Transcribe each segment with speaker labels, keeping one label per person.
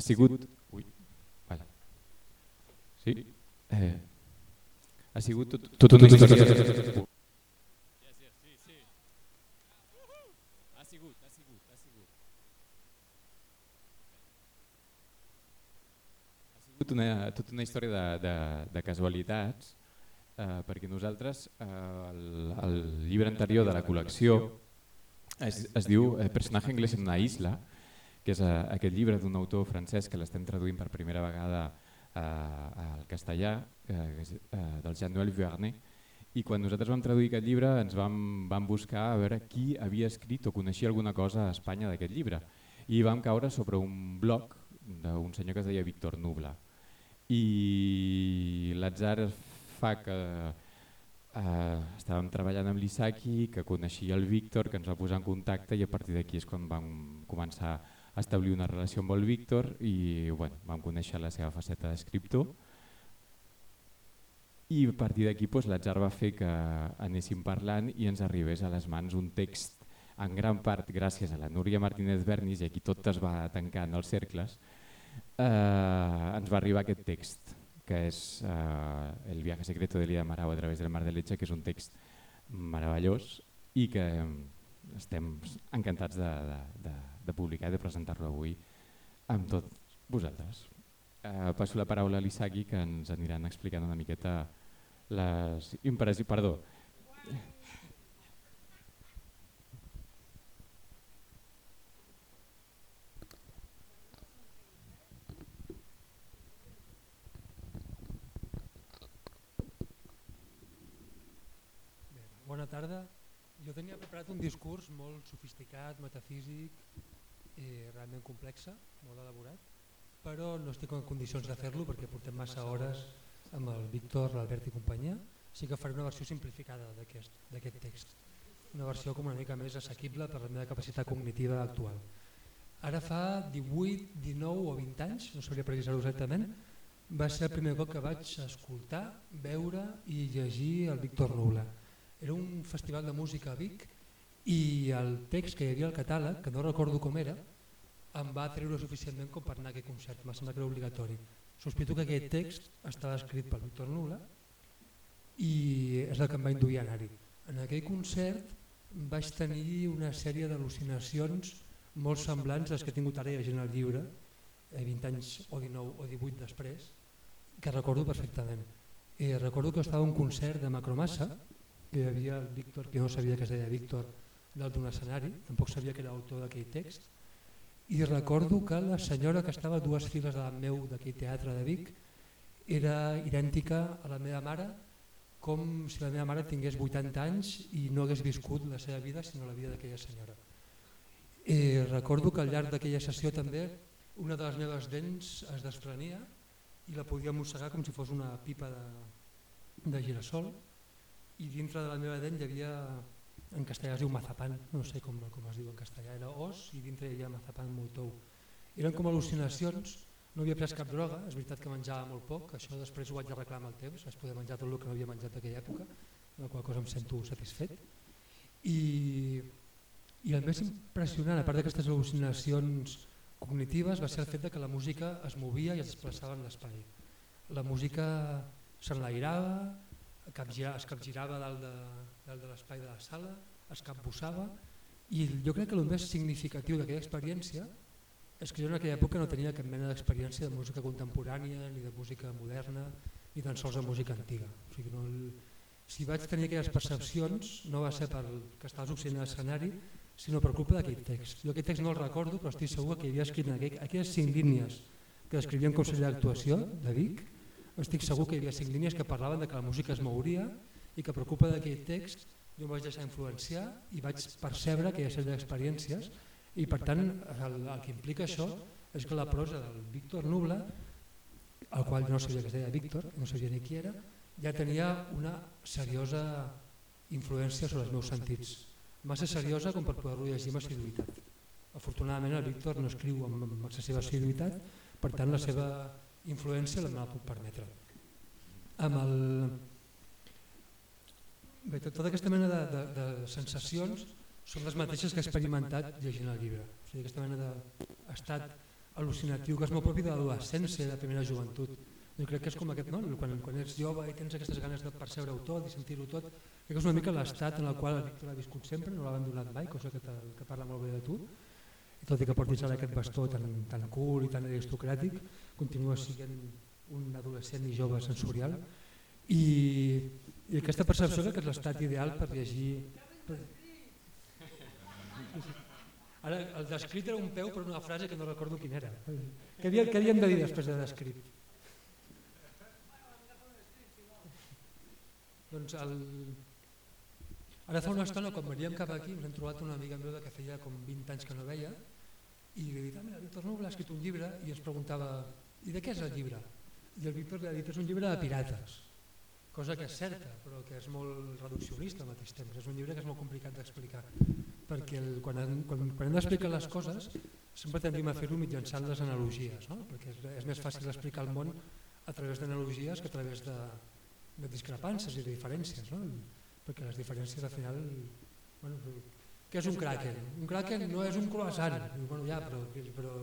Speaker 1: ha sigut... Ui, vale. Sí? Eh, ha sigut tot, tot una història... Tot una, tota una història de, de, de casualitats eh, perquè nosaltres eh, el, el llibre anterior de la col·lecció es, es diu eh, Personatge anglès en una isla que és eh, aquest llibre d'un autor francès que l'estem traduint per primera vegada eh, al castellà eh, eh, del Jean-Noël Vuarnet i quan nosaltres vam traduir aquest llibre ens vam, vam buscar a veure qui havia escrit o coneixia alguna cosa a Espanya d'aquest llibre. I vam caure sobre un blog d'un senyor que es deia Víctor Nubla. I l'atzar fa que eh, estàvem treballant amb l'Isaki, que coneixia el Víctor, que ens va posar en contacte i a partir d'aquí és quan vam començar establir una relació amb el Víctor i bueno, vam conèixer la seva faceta d'escriptor i a partir d'aquí doncs, l'atzar va fer que anéssim parlant i ens arribés a les mans un text en gran part gràcies a la Núria Martínez Bernis i aquí tot es va tancant els cercles eh, ens va arribar aquest text, que és eh, El viaje secreto de Lida Marau a través del mar de Leche, que és un text meravellós i que estem encantats de, de, de, de publicar i de presentar-lo avui amb tots vosaltres. Eh, passo la paraula a l'Isaki que ens aniran explicant una miqueta les impressions... Perdó,
Speaker 2: Bona tarda. Jo tenia preparat un discurs molt sofisticat, metafísic, eh, realment complex, molt elaborat, però no estic en condicions de fer-lo perquè portem massa hores amb el Víctor, l'Albert i companyia. Sí que faré una versió simplificada d'aquest text, una versió com una mica més assequible per la meva capacitat cognitiva actual. Ara fa 18, 19 o 20 anys, no sabria precisar-ho exactament, va ser el primer cop que vaig escoltar, veure i llegir el Víctor Nubla era un festival de música a Vic i el text que hi havia al catàleg, que no recordo com era, em va treure suficientment com per anar a aquest concert, m'ha semblat que era obligatori. Sospito que aquest text estava escrit per Víctor Nula i és el que em va induir a anar-hi. En aquell concert vaig tenir una sèrie d'al·lucinacions molt semblants a les que he tingut ara llegint el llibre, 20 eh, anys o 19 o 18 després, que recordo perfectament. Eh, recordo que estava un concert de Macromassa, que hi havia el Víctor, que no sabia que es deia Víctor, dalt d'un escenari, tampoc sabia que era autor d'aquell text, i recordo que la senyora que estava dues files davant meu d'aquell teatre de Vic era idèntica a la meva mare, com si la meva mare tingués 80 anys i no hagués viscut la seva vida sinó la vida d'aquella senyora. Eh, recordo que al llarg d'aquella sessió també una de les meves dents es desprenia i la podia mossegar com si fos una pipa de, de girassol i dintre de la meva dent hi havia, en castellà es diu mazapan, no sé com, com es diu en castellà, era os i dintre hi havia mazapan molt tou. Eren com al·lucinacions, no havia pres cap droga, és veritat que menjava molt poc, això després ho vaig arreglar amb el temps, vaig poder menjar tot el que no havia menjat d'aquella època, la qual cosa em sento satisfet. I, i el més impressionant, a part d'aquestes al·lucinacions cognitives, va ser el fet de que la música es movia i es desplaçava en l'espai. La música s'enlairava, capgira, es capgirava dalt de, dalt de l'espai de la sala, es capbussava i jo crec que el més significatiu d'aquella experiència és que jo en aquella època no tenia cap mena d'experiència de música contemporània, ni de música moderna, ni tan sols de música antiga. O sigui, no, si vaig tenir aquelles percepcions no va ser per que estava succeint a l'escenari, sinó per culpa d'aquell text. Jo aquest text no el recordo, però estic segur que hi havia escrit en aquell, aquelles cinc línies que descrivien com seria l'actuació de Vic, estic segur que hi havia cinc línies que parlaven de que la música es mouria i que per culpa d'aquell text jo em vaig deixar influenciar i vaig percebre aquella sèrie d'experiències i per tant el, el que implica això és que la prosa del Víctor Nubla, el qual no sabia que es deia Víctor, no sabia ni qui era, ja tenia una seriosa influència sobre els meus sentits, massa seriosa com per poder-lo llegir amb assiduïtat. Afortunadament el Víctor no escriu amb excessiva assiduïtat, per tant la seva influència la me la puc permetre. Amb el... Bé, tota aquesta mena de, de, de sensacions són les mateixes que he experimentat llegint el llibre. O sigui, aquesta mena d'estat al·lucinatiu que és molt propi de l'adolescència, de la primera joventut. Jo crec que és com aquest, no? quan, quan ets jove i tens aquestes ganes de percebre-ho tot i sentir-ho tot, crec que és una mica l'estat en el qual el Víctor ha viscut sempre, no l'ha abandonat mai, cosa que, que parla molt bé de tu, i tot i que portis ara aquest bastó tan, tan cool i tan aristocràtic, continua sent un adolescent i jove sensorial i, i aquesta percepció que és l'estat ideal per llegir... Ara, el descrit era un peu per una frase que no recordo quina era. Què, havia, què havíem de dir després de descrit? Doncs el... Ara fa una estona, quan veníem cap aquí, ens hem trobat una amiga meva que feia com 20 anys que no veia i li dit, ah, mira, Víctor Nubla ha escrit un llibre i ens preguntava, i de què és el llibre? I el Víctor li ha dit, és un llibre de pirates, cosa que és certa, però que és molt reduccionista al mateix temps. És un llibre que és molt complicat d'explicar, perquè el, quan, quan, quan hem d'explicar les coses sempre tendim a fer-ho mitjançant les analogies, no? perquè és, és més fàcil explicar el món a través d'analogies que a través de, de discrepàncies i de diferències, no? perquè les diferències al final... Bueno, què és un kraken? Un kraken no és un croissant, bueno, ja, però, però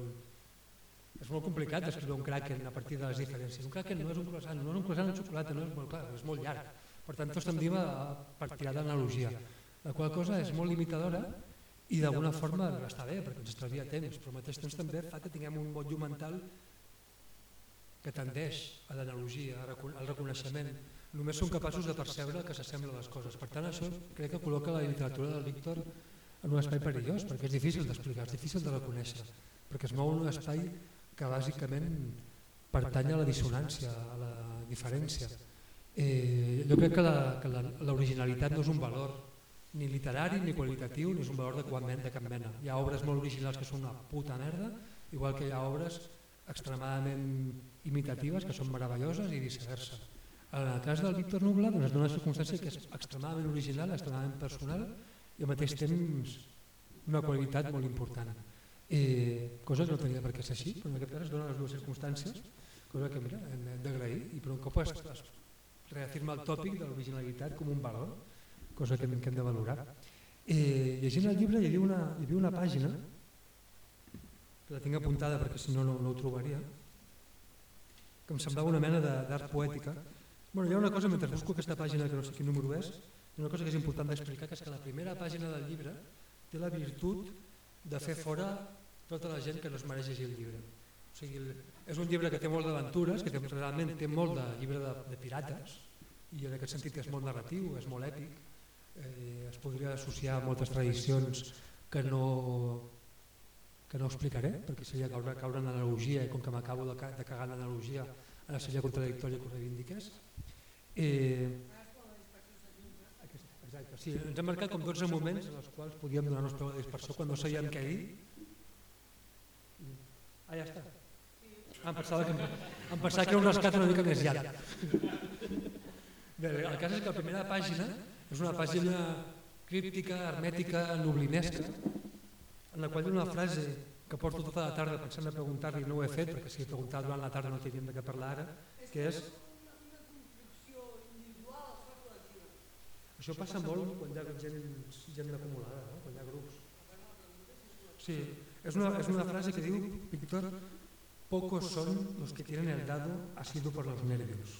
Speaker 2: és molt complicat descriure un kraken a partir de les diferències. Un kraken no és un croissant, no és un croissant de xocolata, no és molt clar, és molt llarg. Per tant, tots tendim a partir d'analogia, la qual cosa és molt limitadora i d'alguna forma està bé perquè ens estalvia temps, però al mateix temps també fa que tinguem un motllo mental que tendeix a l'analogia, al reconeixement, només som capaços de percebre que s'assemblen les coses. Per tant, això crec que col·loca la literatura del Víctor en un espai perillós, perquè és difícil d'explicar, és difícil de reconèixer, perquè es mou en un espai que bàsicament pertany a la dissonància, a la diferència. Eh, jo crec que l'originalitat no és un valor ni literari, ni qualitatiu, ni és un valor de, de cap mena. Hi ha obres molt originals que són una puta merda, igual que hi ha obres extremadament imitatives que són meravelloses i viceversa. En el cas del Víctor Nubla doncs es dona una circumstància que és extremadament original, extremadament personal i al mateix temps una qualitat molt important. Eh, cosa que no tenia per què ser així, però en aquest cas es donen les dues circumstàncies, cosa que mira, hem d'agrair i per un cop es, es reafirma el tòpic de l'originalitat com un valor, cosa que, que hem de valorar. Eh, llegint el llibre hi havia una, hi havia una pàgina, que la tinc apuntada perquè si no no, no ho trobaria, que em semblava una mena d'art poètica, Bueno, hi ha una cosa, mentre busco aquesta pàgina, que no sé quin número és, una cosa que és important d'explicar, que és que la primera pàgina del llibre té la virtut de fer fora tota la gent que no es mereix llegir el llibre. O sigui, és un llibre que té molt d'aventures, que té, realment té molt de llibre de, de pirates, i en aquest sentit és molt narratiu, és molt èpic, eh, es podria associar a moltes tradicions que no, que no explicaré, perquè seria caure, caure en analogia, i com que m'acabo de, de cagar en analogia, ara seria contradictori que ho reivindiqués. Eh, exacte, sí, ens hem marcat com 12 moments en els quals podíem donar-nos prou de dispersió quan no sabíem què dir. Ah, ja està. Ah, em pensava que, em pensava que era un rescat una mica més llarg. Bé, el cas és que la primera pàgina és una pàgina críptica, hermètica, noblinesca, en la qual hi ha una frase que porto tota la tarda pensant a preguntar-li, no ho he fet, perquè si he preguntat durant la tarda no tindríem de què parlar ara, que és Això passa molt quan hi ha gent, gent acumulada, no? quan hi ha grups. Sí, és una, és una frase que diu Víctor, pocos son los que tienen el dado asido por los nervios.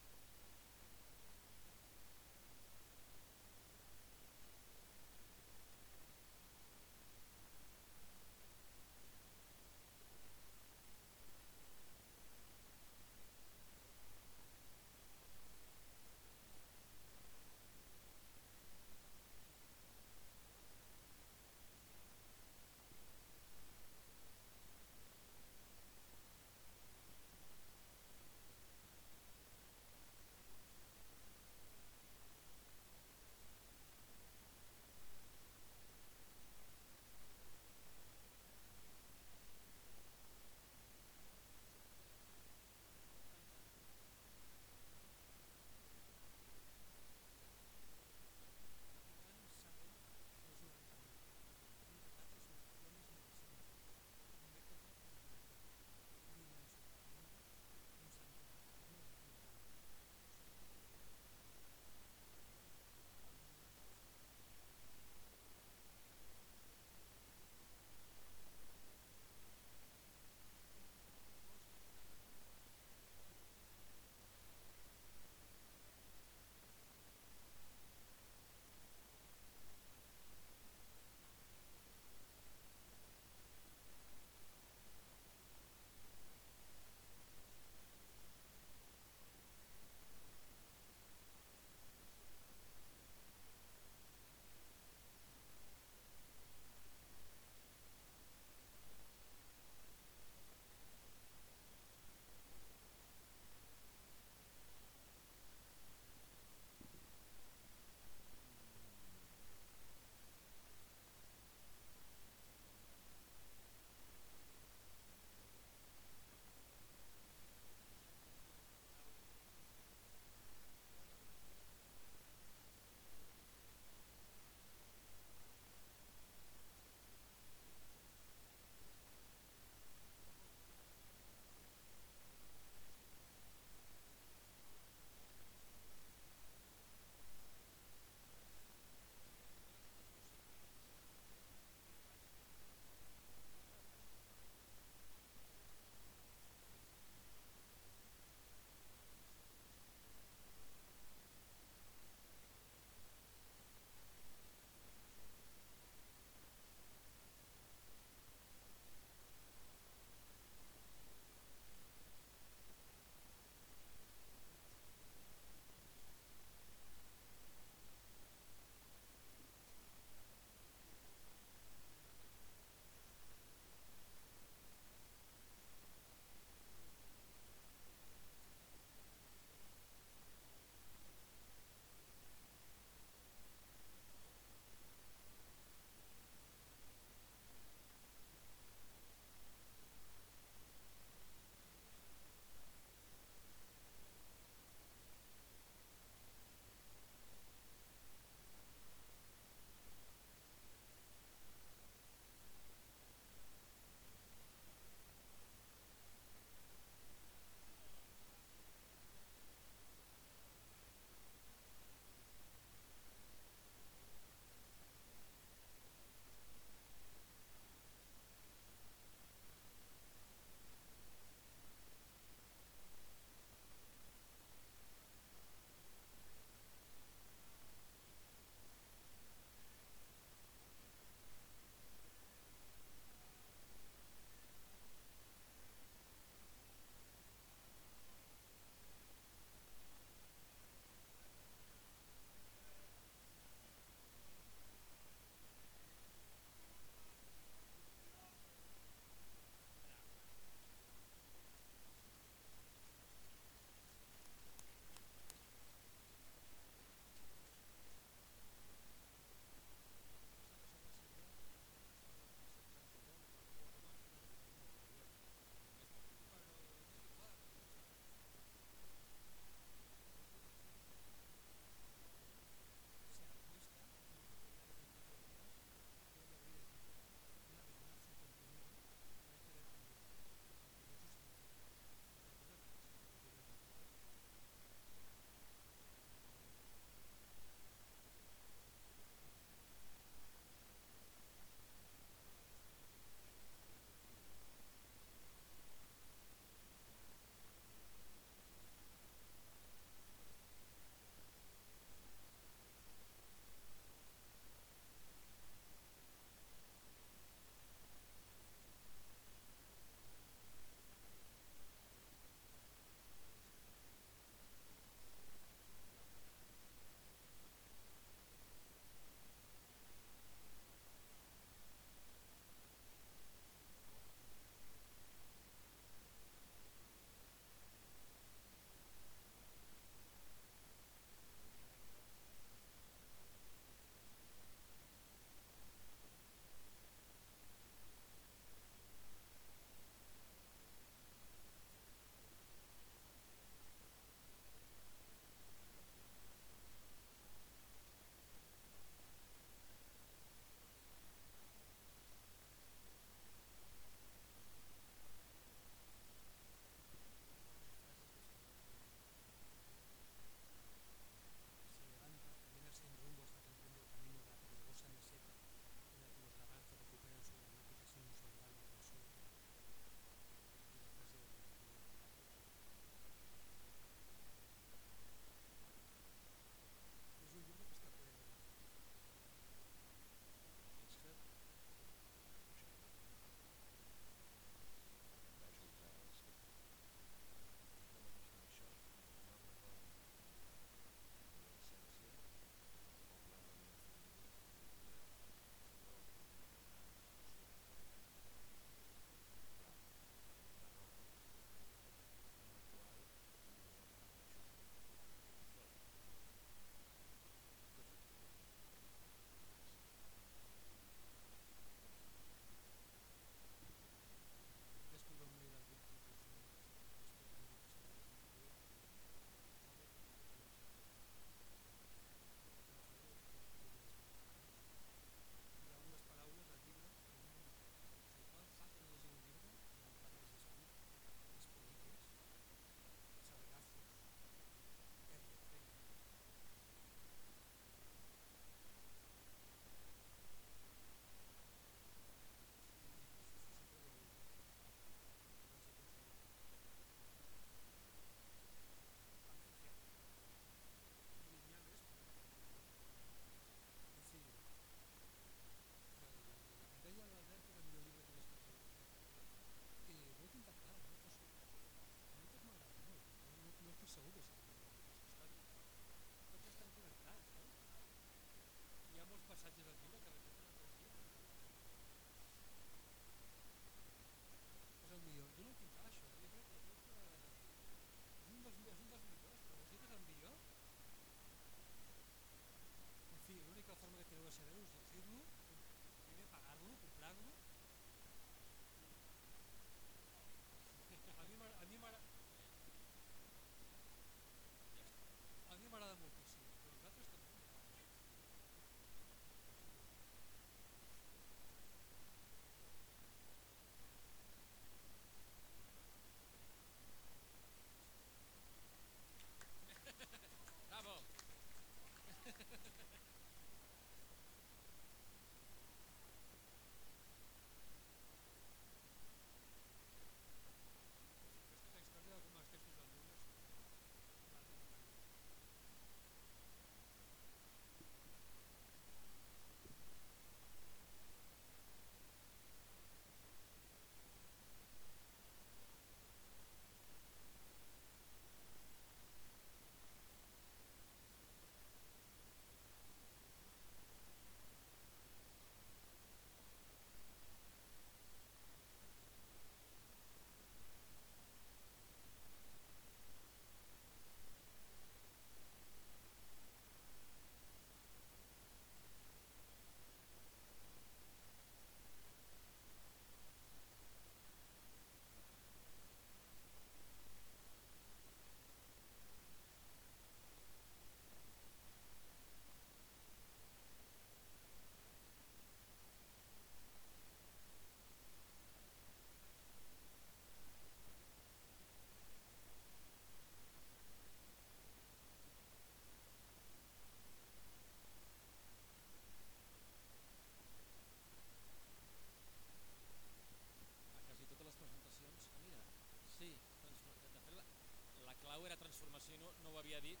Speaker 3: Havia dit,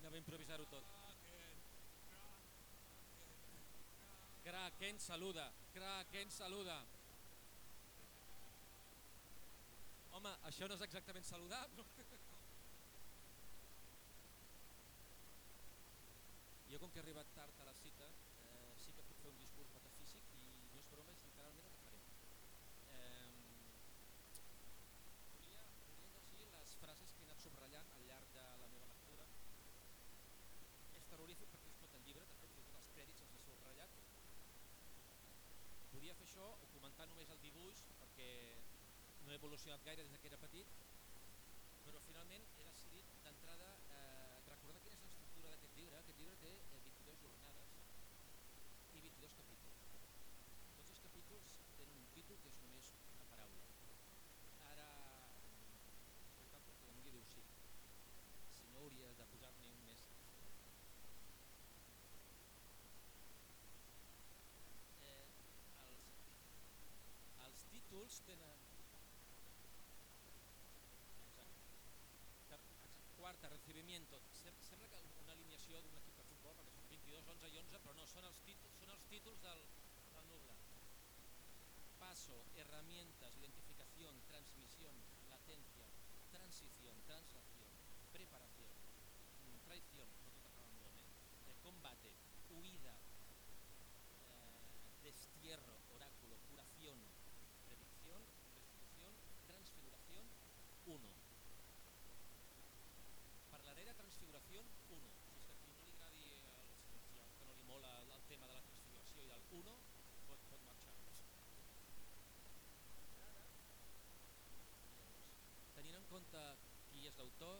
Speaker 3: anava a improvisar-ho tot. Kraken saluda, Kraken saluda. Home, això no és exactament saludar, però... Jo, com que he arribat tard a la cita, eh, sí que puc fer un discurs metafísic i no és broma, és literalment el que faré. Eh, volia, volia llegir les frases que he anat subratllant al llarg de la meva lectura. És terrorífic perquè és tot el llibre, de fet, fins i tot els crèdits els he subratllat. Podia fer això o comentar només el dibuix, perquè no he evolucionat gaire des que era petit, però finalment he decidit d'entrada eh, recordar quina és l'estructura d'aquest llibre. Aquest llibre té eh, 22 jornades i 22 capítols. Tots els capítols tenen un títol que és només una paraula. Ara, és veritat perquè no li diu sí. Si no hauria de posar-ne quarta, recibimiento. Sembla que una alineació d'un equip de futbol, perquè són 22, 11 i 11, però no, són els títols, són els títols del, del Nubla. Paso, herramientas, identificación, transmisión, latencia, transición, translación, preparación, mm, traición, no tot acaba eh? combate, huida, eh, destierro, 1, pot, pot marxar. Tenint en compte qui és l'autor,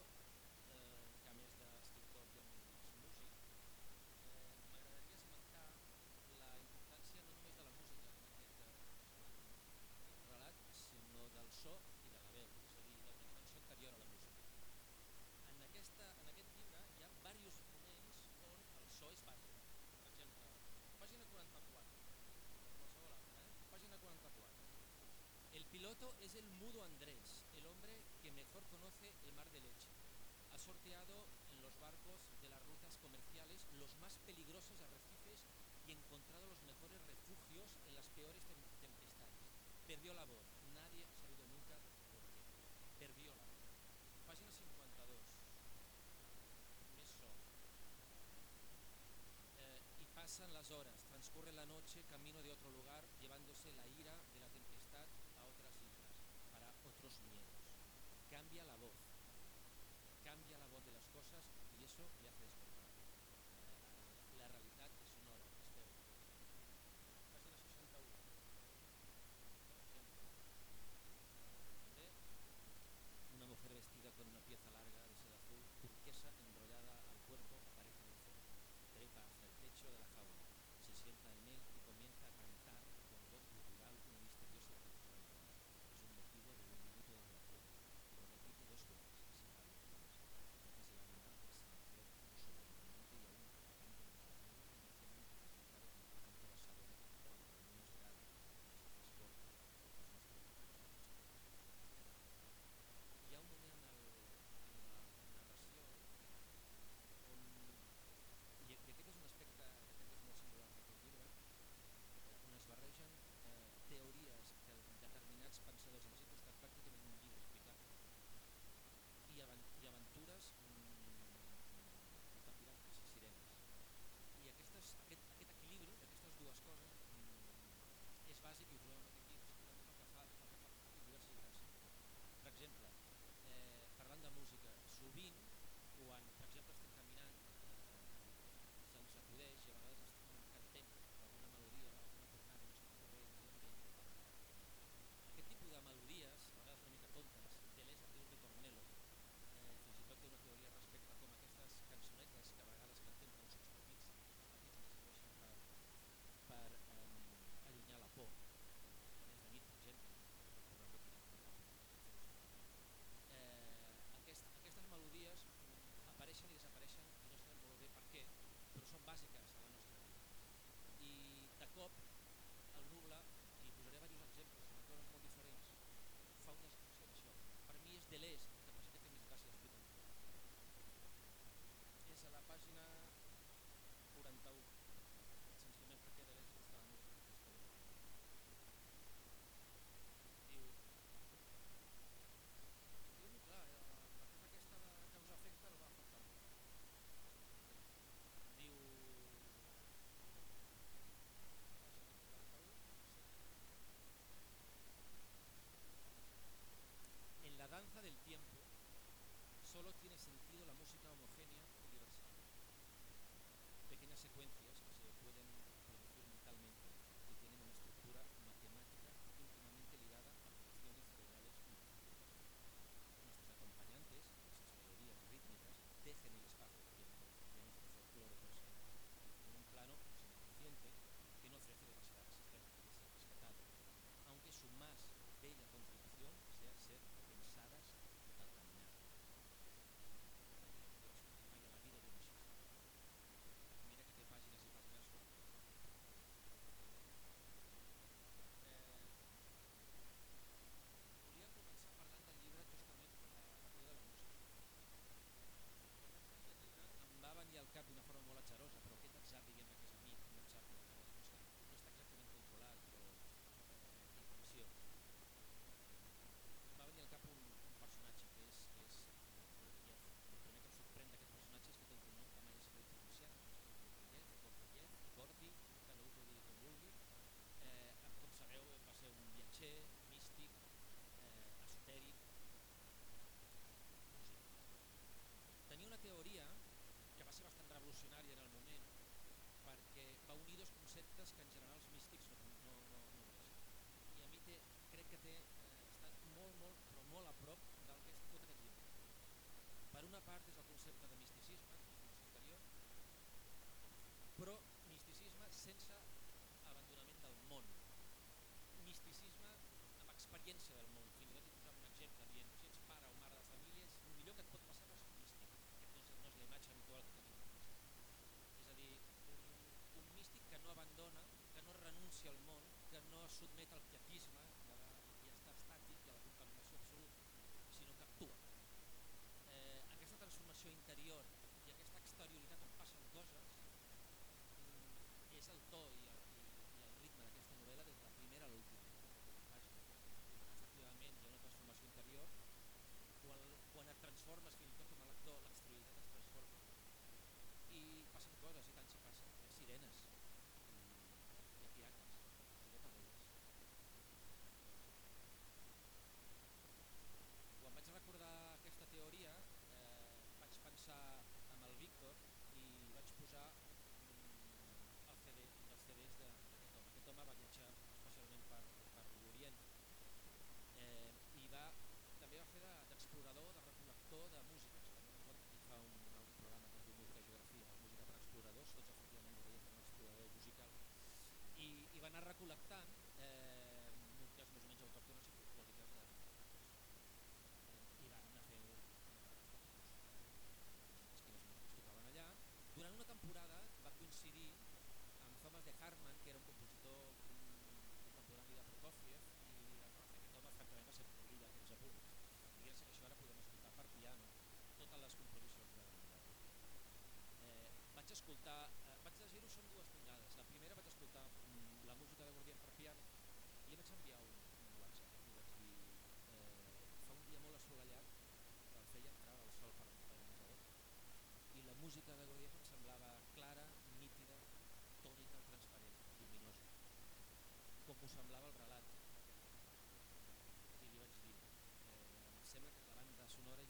Speaker 3: mejor conoce el mar de leche. Ha sorteado en los barcos de las rutas comerciales los más peligrosos arrecifes y encontrado los mejores refugios en las peores tem tempestades. Perdió la voz, nadie ha sabido nunca por qué. Perdió la voz. Pàgina 52. Eh, y pasan las horas, transcurre la noche, camino de otro lugar, llevándose la ira de Cambia la voz, cambia la voz de las cosas y eso le hace despertar. 20, quan per exemple estem va unir dos conceptes que en general els místics no, no, no, no. I a mi té, crec que té, eh, està molt, molt, però molt a prop del que és tot aquest llibre. Per una part és el concepte de misticisme, interior, però misticisme sense abandonament del món. Misticisme amb experiència del món. Fins i tot hi posava un exemple dient, si ets pare o mare de família, és el millor que et pot passar ser un místic. Aquest no és, no és la imatge habitual que tenim del místic. És a dir, un, un místic que no abandona, que no renuncia al món, que no es sotmet al quietisme que va, i està estàtic i a la contemplació absoluta, sinó que actua. Eh, aquesta transformació interior i aquesta exterioritat on passen coses mm, és el to i el, i, i el ritme d'aquesta novel·la des de la primera a l'última. Efectivament, hi ha una transformació interior. Quan, quan et transformes, fins i tot com a lector, l'exterioritat es transforma i passen coses, i tant si passen. Ha sirenes, i hi ha pirates, juguem amb elles. Quan vaig recordar aquesta teoria, eh, vaig pensar en el Víctor i vaig posar mm, el CD, un dels CDs d'aquest home. Aquest home va viatjar especialment per, per l'Orient eh, i va, també va fer de- d'explorador, de, recol·lector de músiques. Hi fa un, un programa que es diu Música Geografia, música per exploradors, tots efectivament deurien fer un explorador musical. I, i va anar recol·lectant eh, músiques més o menys autòctones i folclòriques de, eh, i va anar fent les músiques tocaven allà. Durant una temporada va coincidir amb Thomas de Hartmann, que era un compositor contemporani de Prokofiev, i aquest home francament va ser un líder fins a punt. I gràcies a això ara podem escoltar per piano totes les composicions de, eh, vaig escoltar, eh, vaig llegir-ho són dues tongades. La primera vaig escoltar mm, la música de Gordian per piano i li vaig enviar un, un WhatsApp i vaig dir eh, fa un dia molt assolellat el feia entrar el sol per, el menjador i la música de Gordian em semblava clara, nítida, tònica, transparent, lluminosa com us semblava el relat sonora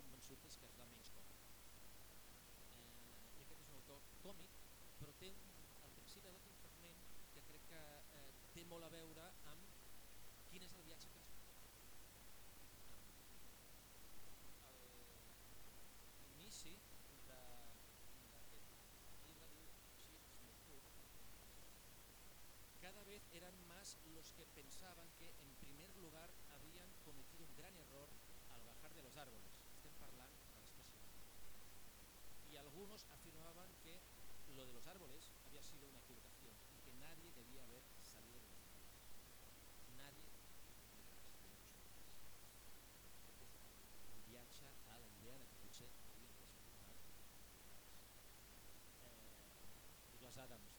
Speaker 3: és que és la menys còmica eh, i aquest és un autor còmic però té un, al principi de tot un fragment que crec que eh, té molt a veure amb quin és el viatge que afirmaban que lo de los árboles había sido una equivocación y que nadie debía haber salido de nadie a la de que eh,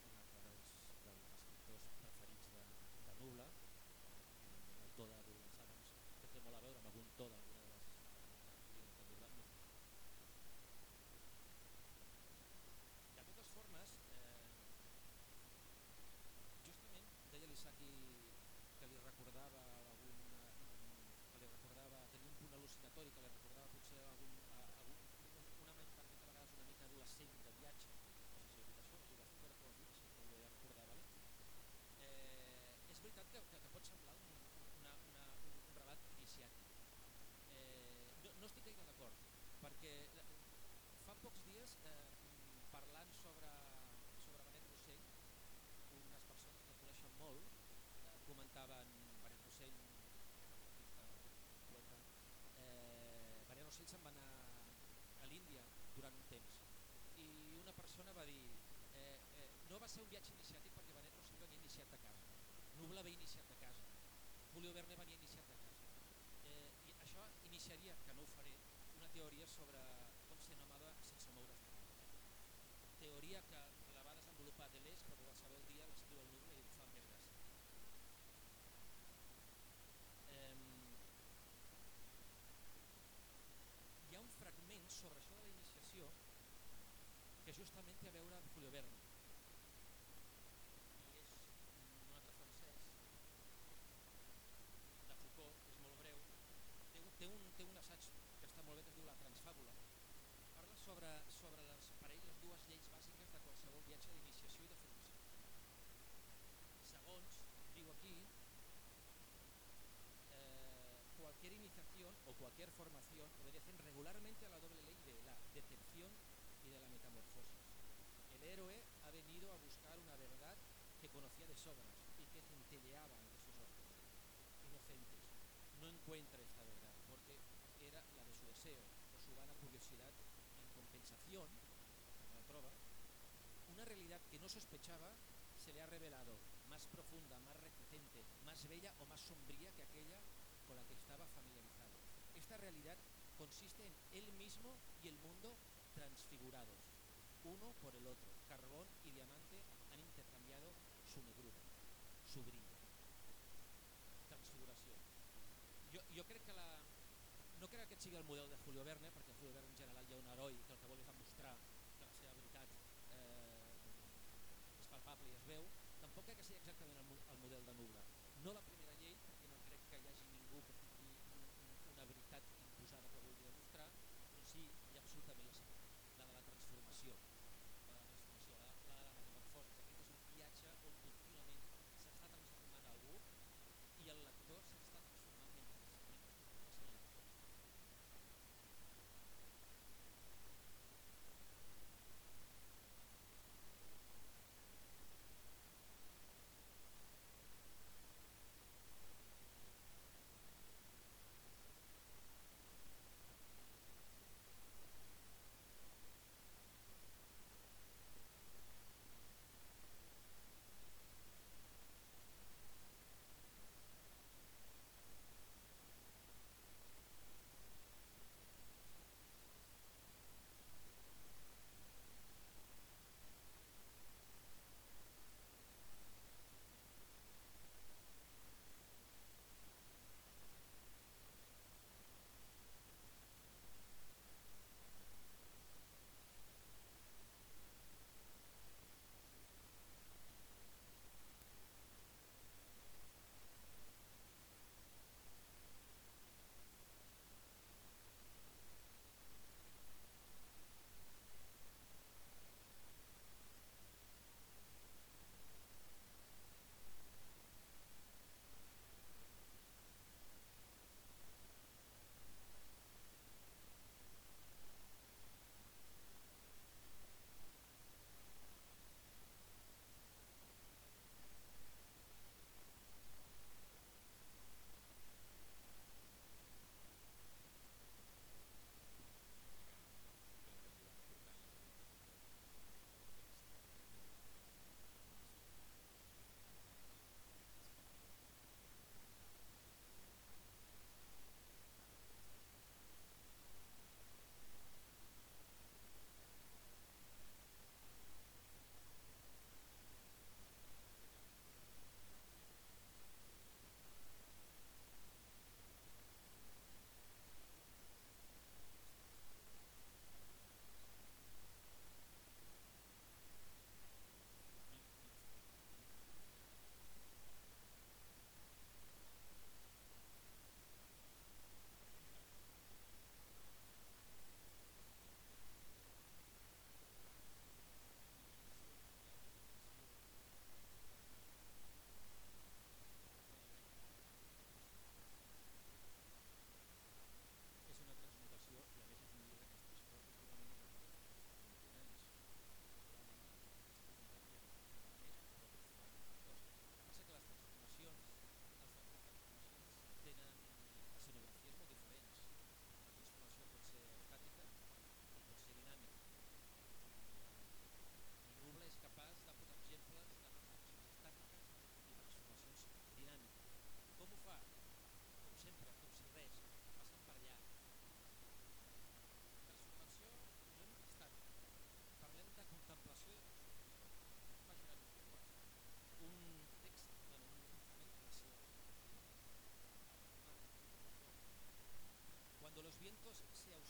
Speaker 3: sobre com ser nòmada sense moure's de casa teoria que la va desenvolupar Deleuze però qualsevol dia l'escriu el Nubla i em fa més gràcia eh, hi ha un fragment sobre això de la iniciació que justament té a veure amb Julio Verne cualquier formación obedecen regularmente a la doble ley de la decepción y de la metamorfosis. El héroe ha venido a buscar una verdad que conocía de sobras y que centelleaba ante sus ojos. Inocentes, no encuentra esta verdad porque era la de su deseo o su vana curiosidad en compensación, que la troba, una realidad que no sospechaba se le ha revelado más profunda, más reticente, más bella o más sombría que aquella con la que estaba familiarizado. Esta realidad consiste en él mismo y el mundo transfigurados, uno por el otro. Carbón y diamante han intercambiado su negrura, su brillo. Transfiguració. Jo, jo crec que la... No crec que aquest sigui el model de Julio Verne, perquè Julio Verne en general hi ha un heroi que el que vol és demostrar que la seva veritat eh, és palpable i es veu. Tampoc crec que sigui exactament el, el model de Nubla. No la primera llei, perquè no crec que hi hagi sí i absolutament la segona, la de la transformació.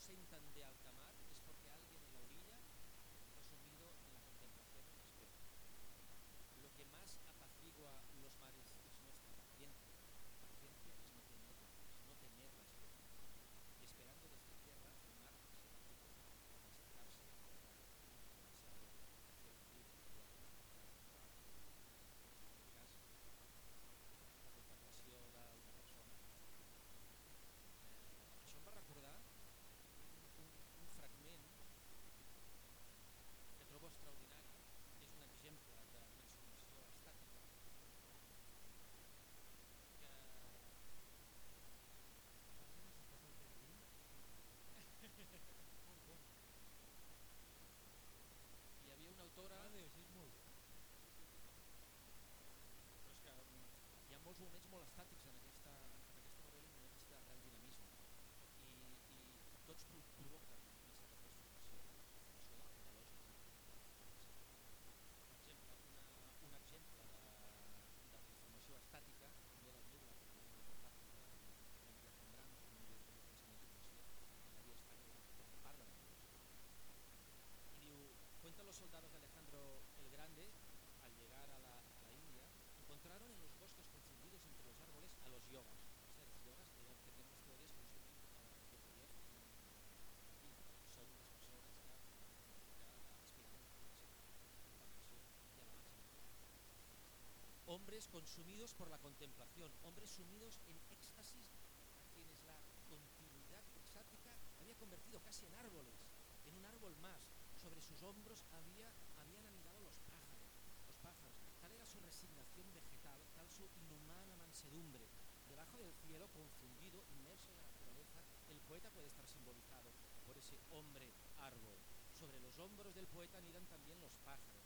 Speaker 3: sentan de alta mar es porque alguien en la orilla consumidos por la contemplación, hombres sumidos en éxtasis a quienes la continuidad exática había convertido casi en árboles, en un árbol más. Sobre sus hombros había, habían anidado los pájaros, los pájaros. Tal era su resignación vegetal, tal su inhumana mansedumbre. Debajo del cielo, confundido, inmerso en la naturaleza, el poeta puede estar simbolizado por ese hombre árbol. Sobre los hombros del poeta anidan también los pájaros.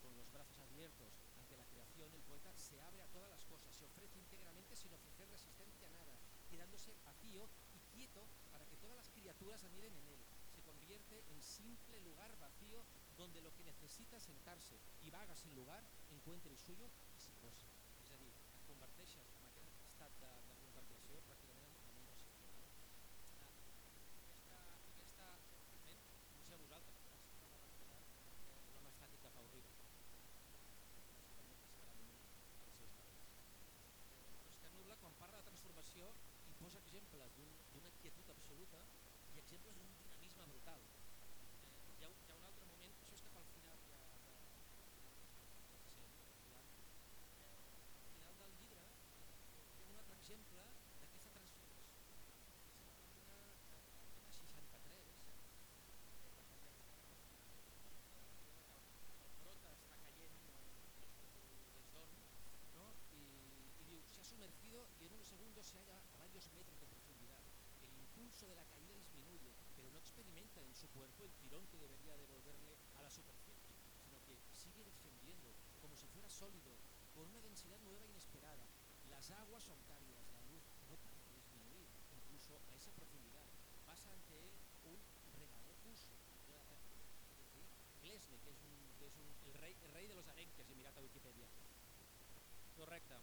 Speaker 3: Con los brazos abiertos la creación, el poeta se abre a todas las cosas, se ofrece íntegramente sin ofrecer resistencia a nada, quedándose vacío y quieto para que todas las criaturas aniden en él. Se convierte en simple lugar vacío donde lo que necesita es sentarse i vaga sin lugar, encuentre el suyo i s'hi posa. És a dir, et converteixes en aquest estat de, de contemplació pràcticament en, en un receptor. Ah, aquesta, aquesta fragment, no sé a vosaltres, però ens fa recordar eh, l'home estàtic de Pau Riba. Segurament que serà damunt dels seus cabells. Eh, però és que Nubla, quan parla de transformació, hi posa exemples d'una un, quietud absoluta i exemples d'un dinamisme brutal. Eh, hi, ha, hi ha un altre moment, això és cap al final ja de, de, de, de ser, llarg, eh, al final del llibre hi ha un altre exemple d'aquesta transformació. És a la pàgina, a la pàgina 63, eh, per tant ja està el prota està caient no, no sé des d'on ¿no? y, y diu, se ha sumergido y en unos segundos se halla a varios metros de profundidad. El impulso de la caída disminuye, pero no experimenta en su cuerpo el tirón que debería devolverle a la superficie, sino que sigue descendiendo como si fuera sólido, con una densidad nueva inesperada. Las aguas son cálidas, la luz no parece disminuir, incluso a esa profundidad. Pasa ante él un regalepus, Glesne, que és, un, que és un, el, rei, el rei de los arenques, he mirat a Wikipedia. Correcte.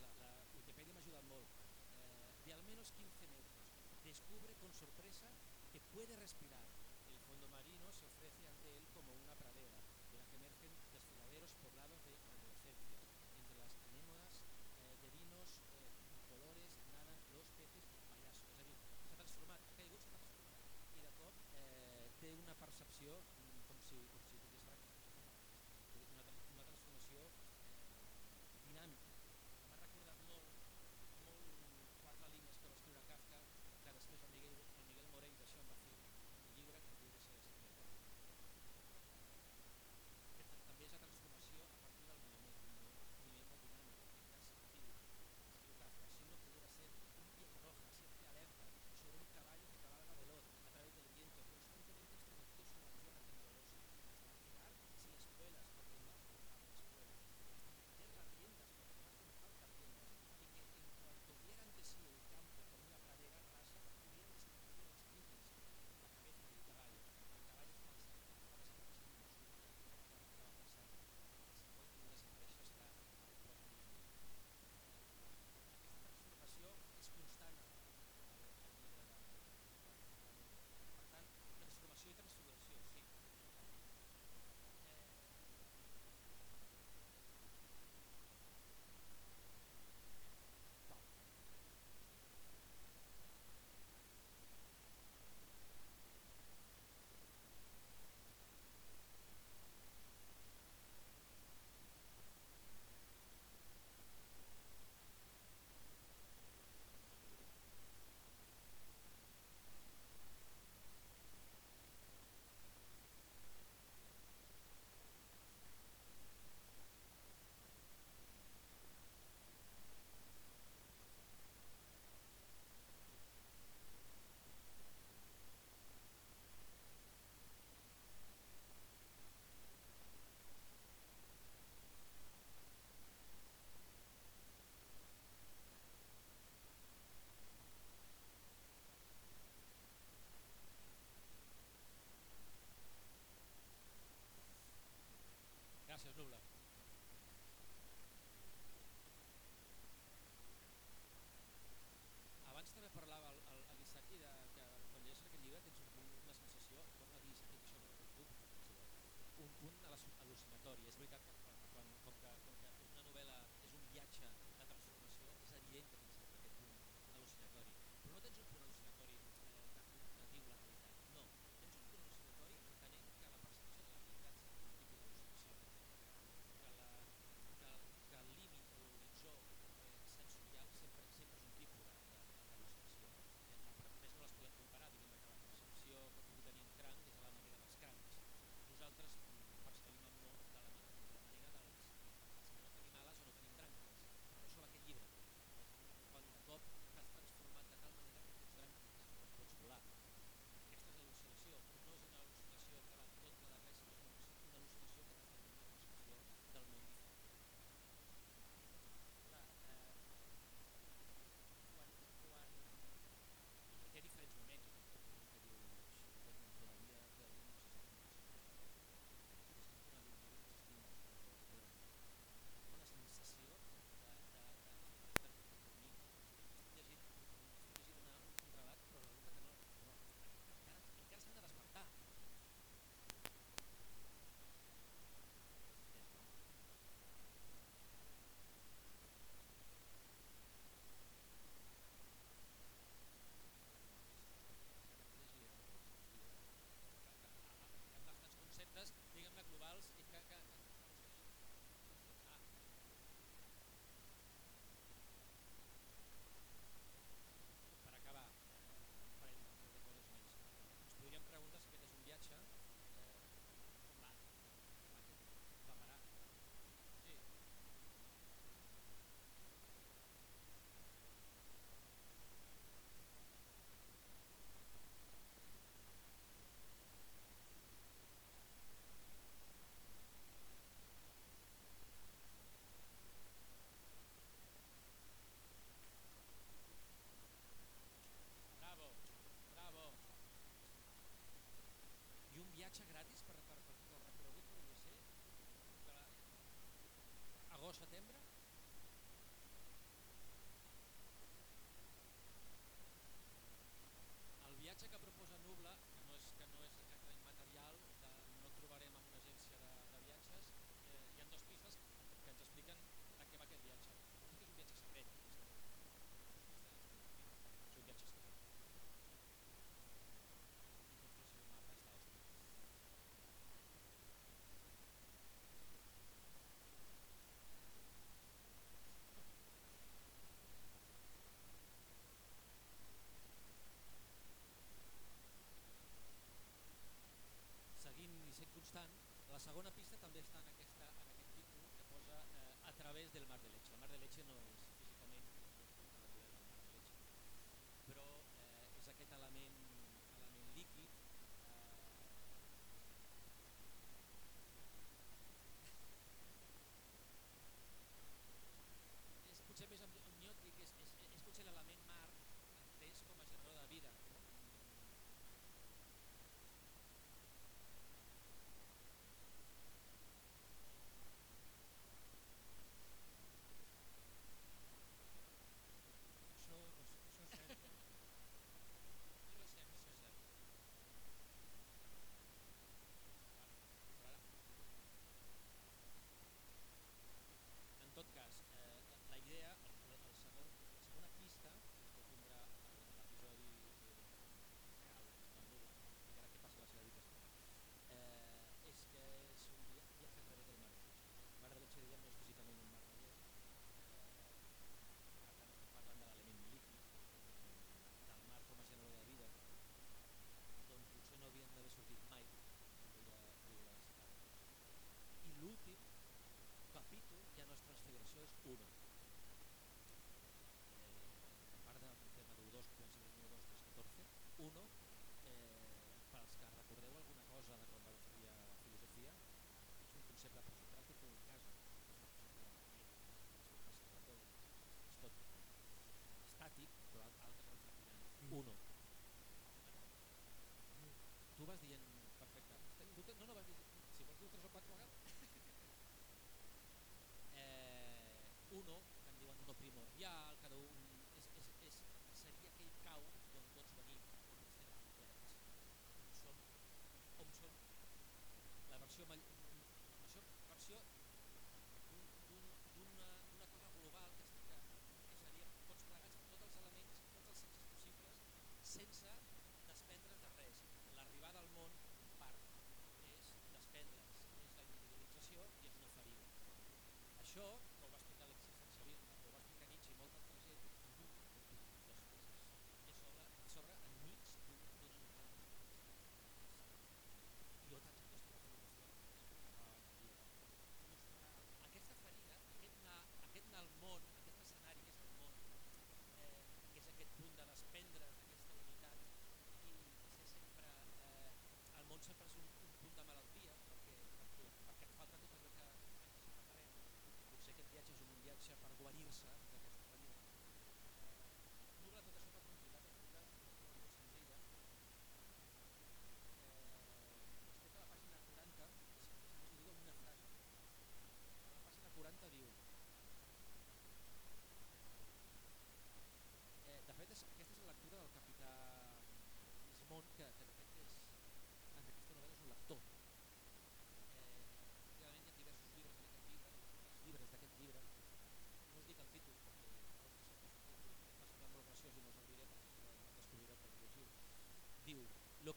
Speaker 3: La, la Wikipedia m'ha ajudat molt. Eh, de al menos 15 metros. Descubre con sorpresa que puede respirar. El fondo marino se ofrece ante él como una pradera, percepció mm, com si, com si segona pista també està en, aquesta, en aquest títol que posa eh, a través del Mar de Leche. El Mar de Leche no és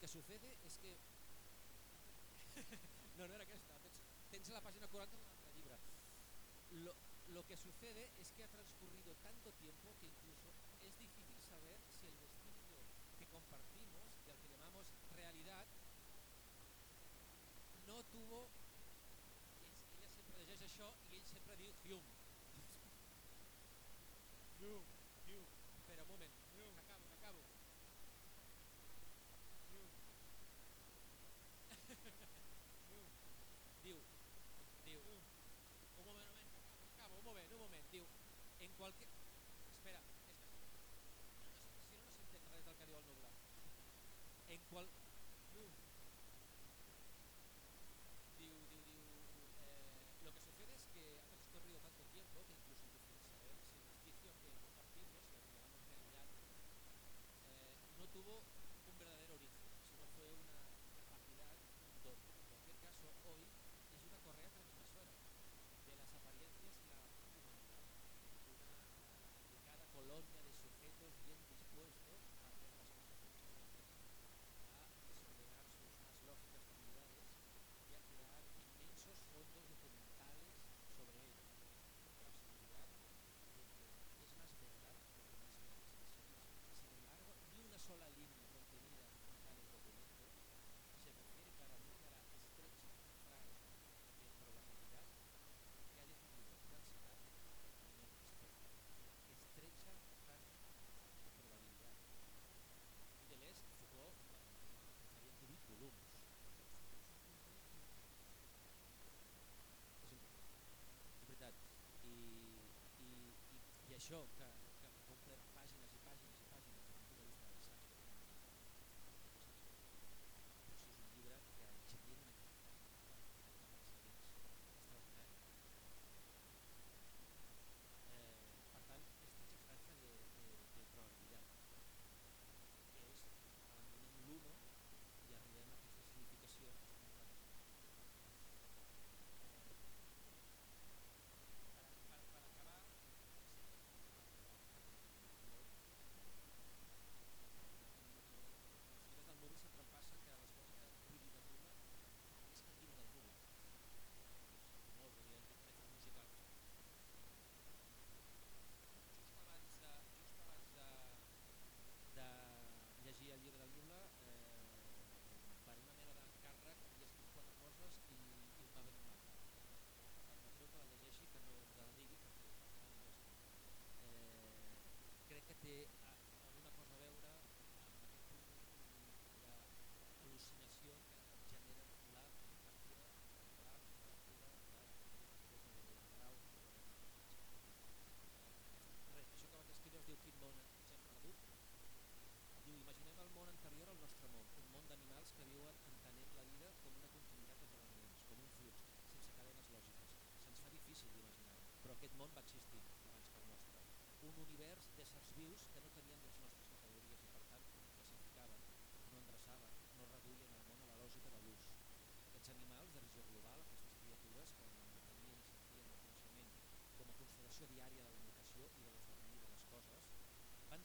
Speaker 3: que sucede és que... no, no era aquesta. Tens, tens la pàgina 40 d'un altre llibre. Lo, lo que sucede es que ha transcurrido tanto tiempo que incluso es difícil saber si el vestigio que compartimos, y al que llamamos realidad, no tuvo... Ella sempre llegeix això i ell sempre diu Hume. Hume, Hume. Espera un moment. diu, un, un moment, un moment, acabo, un moment, un moment, diu, en qualque... Espera, és. Si no, no s'entén res del que diu el En qual... Diu, diu, diu... Eh, lo que sucede es que ha transcurrido tanto tiempo que incluso sin justicia que compartimos, que llamamos realidad, eh, no tuvo Colombia,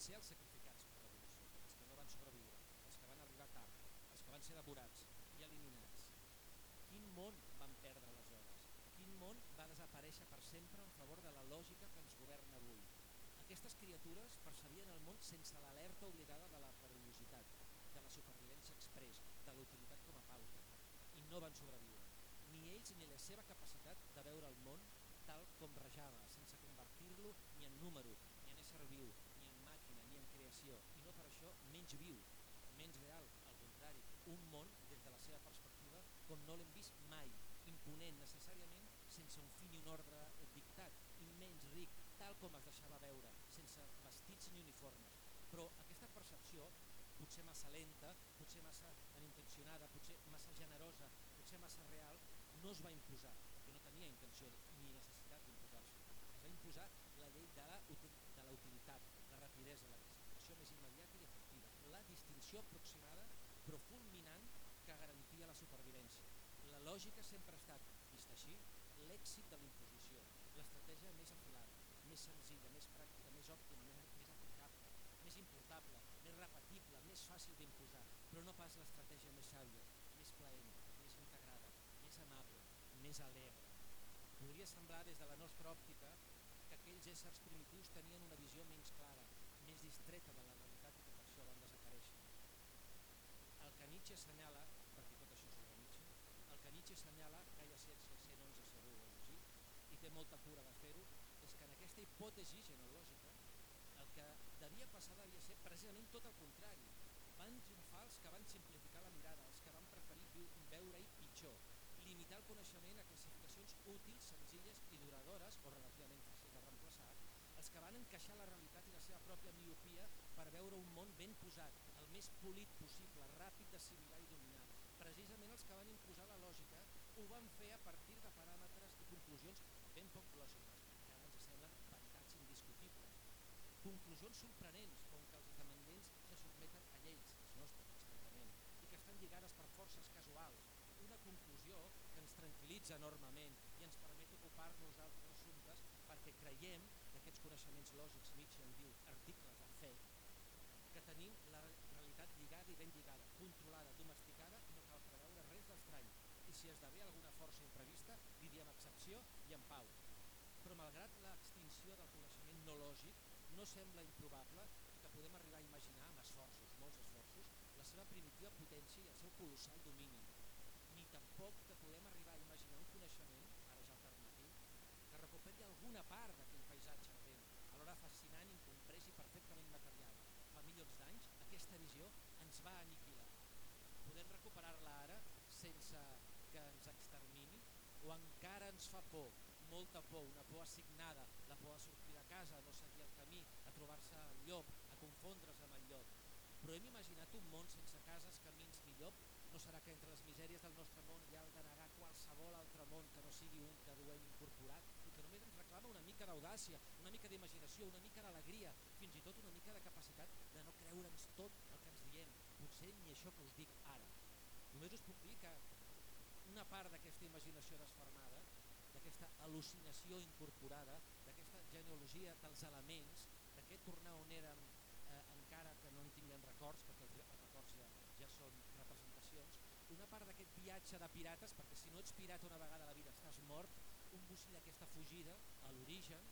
Speaker 3: van ser els sacrificats per l'evolució, els que no van sobreviure, els que van arribar tard, els que van ser devorats i eliminats. Quin món van perdre aleshores? Quin món va desaparèixer per sempre en favor de la lògica que ens governa avui? Aquestes criatures percebien el món sense l'alerta obligada de la perillositat, de la supervivència express, de la utilitat com a pauta, i no van sobreviure. Ni ells ni la seva capacitat de veure el món tal com rejava, sense convertir-lo ni en número, ni en ésser viu, creació, i no per això menys viu, menys real, al contrari, un món, des de la seva perspectiva, com no l'hem vist mai, imponent necessàriament, sense un fi ni un ordre dictat, immens, ric, tal com es deixava veure, sense vestits ni uniformes. Però aquesta percepció, potser massa lenta, potser massa malintencionada, potser massa generosa, potser massa real, no es va imposar, perquè no tenia intenció ni necessitat d'imposar-se. Es va imposar la llei de la, de la utilitat, la rapidesa, la gratificació més immediata i efectiva, la distinció aproximada però fulminant que garantia la supervivència. La lògica sempre ha estat, vist així, l'èxit de l'imposició, l'estratègia més afilada, més senzilla, més pràctica, més òptima, més, més aplicable, més importable, més repetible, més fàcil d'imposar, però no pas l'estratègia més sàvia, més plaent, més integrada, més amable, més alegre. Podria semblar des de la nostra òptica que aquells éssers primitius tenien una visió menys clara, més distreta de la realitat i que per això van desaparèixer. El que Nietzsche assenyala, perquè tot això és sobre Nietzsche, el que Nietzsche assenyala, Gaia Ciència 111 si algú ho llegir, i té molta cura de fer-ho, és que en aquesta hipòtesi genològica el que devia passar devia ser precisament tot el contrari. Van triomfar els que van simplificar la mirada, els que van preferir veure-hi pitjor, limitar el coneixement a classificacions útils, senzilles i duradores, o relativament els que van encaixar la realitat i la seva pròpia miopia per veure un món ben posat, el més polit possible, ràpid d'assimilar i dominar. Precisament els que van imposar la lògica ho van fer a partir de paràmetres i conclusions ben poc lògiques, que ara ens semblen veritats indiscutibles. Conclusions sorprenents, com que els demandents se sotmeten a lleis, els nostres expertament, i que estan lligades per forces casuals. Una conclusió que ens tranquil·litza enormement i ens permet ocupar-nos d'altres assumptes perquè creiem aquests coneixements lògics, Nietzsche en diu articles de fe, que tenim la realitat lligada i ben lligada, controlada, domesticada no cal preveure res d'estrany. I si esdevé alguna força imprevista, li excepció i en pau. Però malgrat l'extinció del coneixement no lògic, no sembla improbable que podem arribar a imaginar amb esforços, molts esforços, la seva primitiva potència i el seu colossal domini. Ni tampoc que podem arribar a imaginar un coneixement, recuperi alguna part d'aquell paisatge ardent, alhora fascinant, incomprès i perfectament material. Fa milions d'anys, aquesta visió ens va aniquilar. Podem recuperar-la ara sense que ens extermini? O encara ens fa por, molta por, una por assignada, la por de sortir de casa, no seguir el camí, a trobar-se al
Speaker 4: llop, a confondre's amb el llop. Però hem imaginat un món sense cases, camins ni llop? No serà que entre les misèries del nostre món hi ha de negar qualsevol altre món que no sigui un que duem incorporat? reclama una mica d'audàcia, una mica d'imaginació, una mica d'alegria, fins i tot una mica de capacitat de no creure'ns tot el que ens diem, potser ni això que us dic ara. Només us puc dir que una part d'aquesta imaginació desfermada, d'aquesta al·lucinació incorporada, d'aquesta genealogia dels elements, d'aquest tornar on érem eh, encara que no en tinguem records, perquè els, els records ja, ja són representacions, una part d'aquest viatge de pirates, perquè si no ets pirata una vegada a la vida estàs mort, combusti d'aquesta fugida a l'origen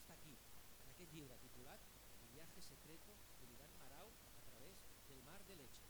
Speaker 4: està aquí, en aquest llibre titulat Viaje secreto de Vidal Marau a través del mar de Leche.